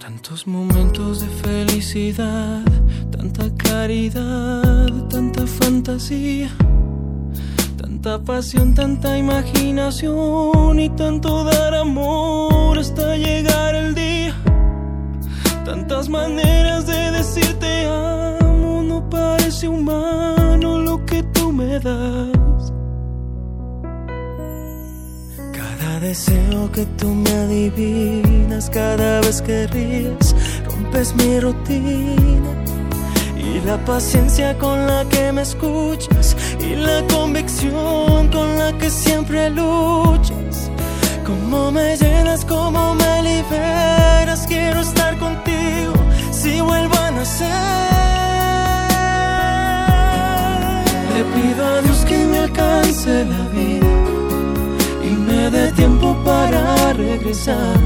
Tantos momentos de felicidad, tanta claridad, tanta fantasía, tanta pasión, tanta imaginación y tanto dar amor hasta llegar el día. Tantas maneras de decirte amo, no parece humano lo que tú me das. Deseo que tú me adivinas, cada vez que ríes, rompes mi rutina. Y la paciencia con la que me escuchas, y la convicción con la que siempre luchas. Cómo me llenas, cómo me liberas, quiero estar contigo si vuelvo a nacer. Le pido a Dios que me alcance la vida dé tiempo para regresar.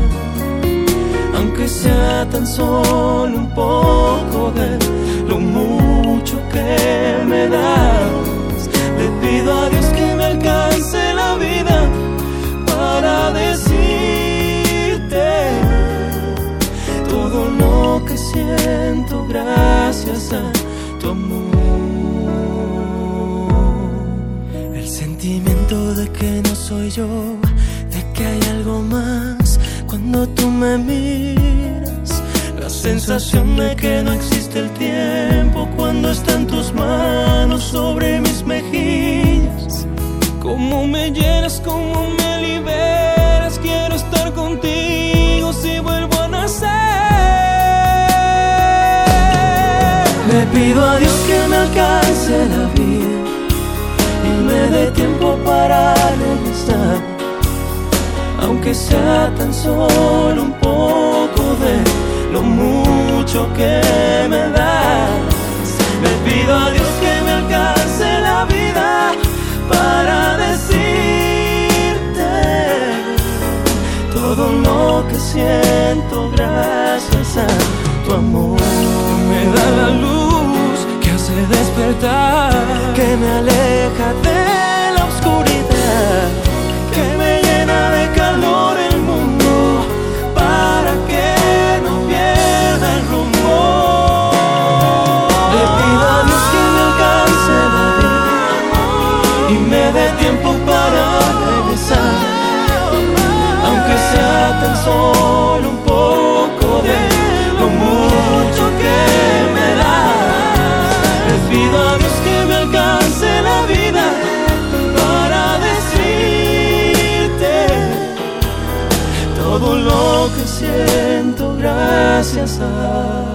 Aunque sea tan solo un poco de lo mucho que me das. Le pido a Dios que me alcance la vida para decirte todo lo que siento gracias a tu amor. El sentimiento de que no soy yo, tú me miras. La sensación de que no existe el tiempo cuando están tus manos sobre mis mejillas. Cómo me llenas, cómo me liberas. Quiero estar contigo si vuelvo a nacer. Le pido a Dios que me alcance la vida y me dé tiempo para regresar. Aunque sea tan solo un poco de lo mucho que me das. Le pido a Dios que me alcance la vida para decirte todo lo que siento gracias a tu amor. Me da la luz que hace despertar, que me aleja siento gracias a.